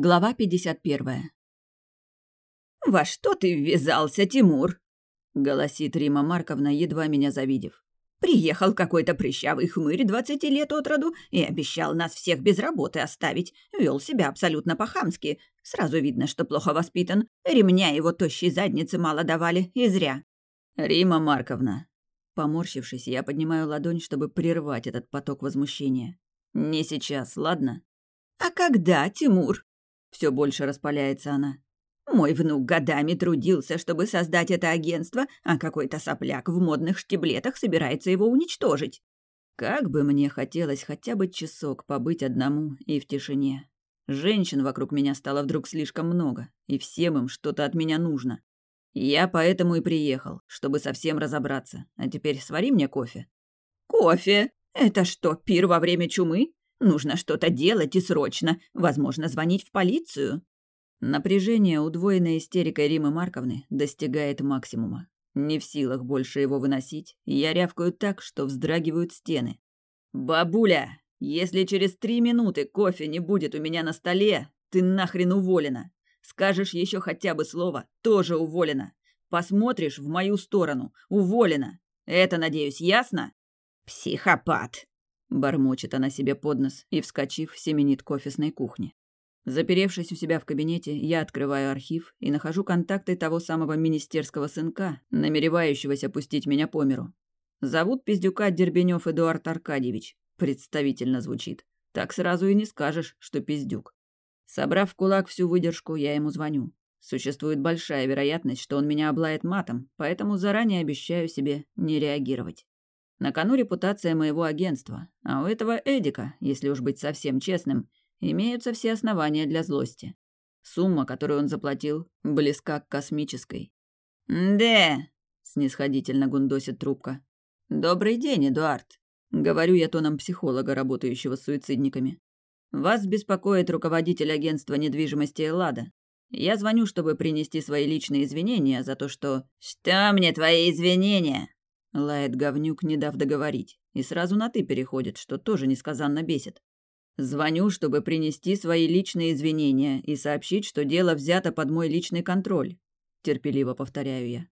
Глава 51. «Во что ты ввязался, Тимур?» — голосит Рима Марковна, едва меня завидев. «Приехал какой-то прыщавый хмырь двадцати лет от роду и обещал нас всех без работы оставить. Вел себя абсолютно по-хамски. Сразу видно, что плохо воспитан. Ремня его тощей задницы мало давали, и зря». «Рима Марковна». Поморщившись, я поднимаю ладонь, чтобы прервать этот поток возмущения. «Не сейчас, ладно?» «А когда, Тимур?» Все больше распаляется она. Мой внук годами трудился, чтобы создать это агентство, а какой-то сопляк в модных штиблетах собирается его уничтожить. Как бы мне хотелось хотя бы часок побыть одному и в тишине. Женщин вокруг меня стало вдруг слишком много, и всем им что-то от меня нужно. Я поэтому и приехал, чтобы совсем разобраться. А теперь свари мне кофе. Кофе? Это что, пир во время чумы? Нужно что-то делать и срочно. Возможно, звонить в полицию. Напряжение, удвоенное истерикой Римы Марковны, достигает максимума. Не в силах больше его выносить, я рявкаю так, что вздрагивают стены. «Бабуля, если через три минуты кофе не будет у меня на столе, ты нахрен уволена. Скажешь еще хотя бы слово, тоже уволена. Посмотришь в мою сторону, уволена. Это, надеюсь, ясно?» «Психопат!» Бормочет она себе под нос и, вскочив, семенит к офисной кухне. Заперевшись у себя в кабинете, я открываю архив и нахожу контакты того самого министерского сынка, намеревающегося пустить меня по миру. Зовут пиздюка Дербенев Эдуард Аркадьевич. Представительно звучит. Так сразу и не скажешь, что пиздюк. Собрав в кулак всю выдержку, я ему звоню. Существует большая вероятность, что он меня облает матом, поэтому заранее обещаю себе не реагировать. На кону репутация моего агентства, а у этого Эдика, если уж быть совсем честным, имеются все основания для злости. Сумма, которую он заплатил, близка к космической. «Да», — снисходительно гундосит трубка. «Добрый день, Эдуард», — говорю я тоном психолога, работающего с суицидниками. «Вас беспокоит руководитель агентства недвижимости Эллада. Я звоню, чтобы принести свои личные извинения за то, что...» «Что мне твои извинения?» Лает говнюк, не дав договорить, и сразу на «ты» переходит, что тоже несказанно бесит. Звоню, чтобы принести свои личные извинения и сообщить, что дело взято под мой личный контроль. Терпеливо повторяю я.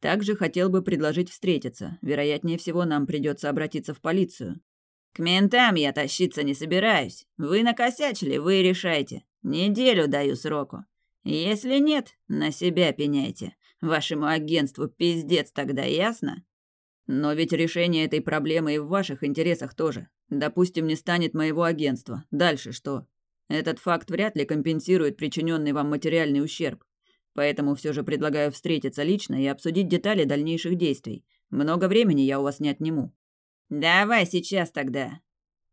Также хотел бы предложить встретиться. Вероятнее всего, нам придется обратиться в полицию. К ментам я тащиться не собираюсь. Вы накосячили, вы решайте. Неделю даю сроку. Если нет, на себя пеняйте. Вашему агентству пиздец тогда, ясно? Но ведь решение этой проблемы и в ваших интересах тоже. Допустим, не станет моего агентства. Дальше что? Этот факт вряд ли компенсирует причиненный вам материальный ущерб. Поэтому все же предлагаю встретиться лично и обсудить детали дальнейших действий. Много времени я у вас не отниму. Давай сейчас тогда.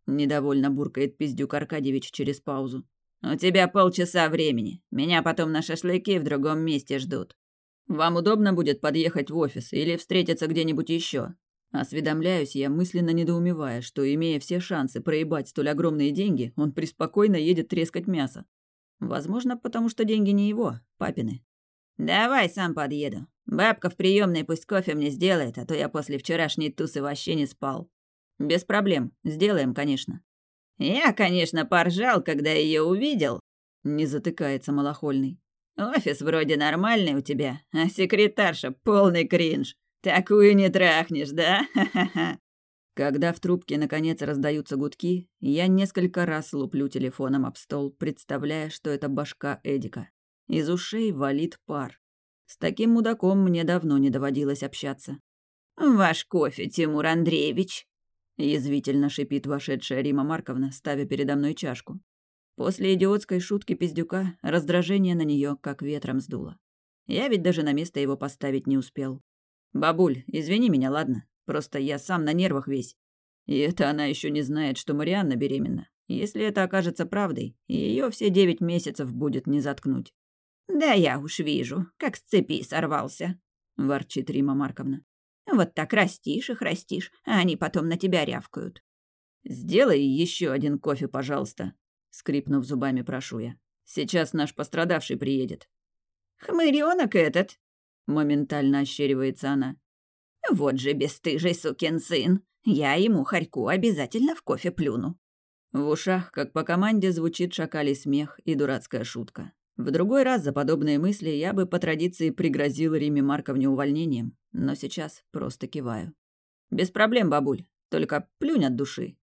Недовольно буркает пиздюк Аркадьевич через паузу. У тебя полчаса времени. Меня потом на шашлыки в другом месте ждут. Вам удобно будет подъехать в офис или встретиться где-нибудь еще? Осведомляюсь я, мысленно недоумевая, что, имея все шансы проебать столь огромные деньги, он преспокойно едет трескать мясо. Возможно, потому что деньги не его, папины. «Давай сам подъеду. Бабка в приемной пусть кофе мне сделает, а то я после вчерашней тусы вообще не спал». «Без проблем. Сделаем, конечно». «Я, конечно, поржал, когда ее увидел», — не затыкается малохольный. Офис вроде нормальный у тебя, а секретарша — полный кринж. Такую не трахнешь, да? Когда в трубке наконец раздаются гудки, я несколько раз луплю телефоном об стол, представляя, что это башка Эдика. Из ушей валит пар. С таким мудаком мне давно не доводилось общаться. «Ваш кофе, Тимур Андреевич!» Язвительно шипит вошедшая Рима Марковна, ставя передо мной чашку. После идиотской шутки пиздюка раздражение на нее как ветром сдуло. Я ведь даже на место его поставить не успел. «Бабуль, извини меня, ладно? Просто я сам на нервах весь. И это она еще не знает, что Марианна беременна. Если это окажется правдой, ее все девять месяцев будет не заткнуть». «Да я уж вижу, как с цепи сорвался», — ворчит Рима Марковна. «Вот так растишь их растишь, а они потом на тебя рявкают». «Сделай еще один кофе, пожалуйста», скрипнув зубами, прошу я. Сейчас наш пострадавший приедет. Хмырёнок этот, моментально ощеривается она. Вот же бесстыжий сукин сын. Я ему хорьку обязательно в кофе плюну. В ушах, как по команде, звучит шакалий смех и дурацкая шутка. В другой раз за подобные мысли я бы по традиции пригрозил Риме Марковне увольнением, но сейчас просто киваю. «Без проблем, бабуль, только плюнь от души».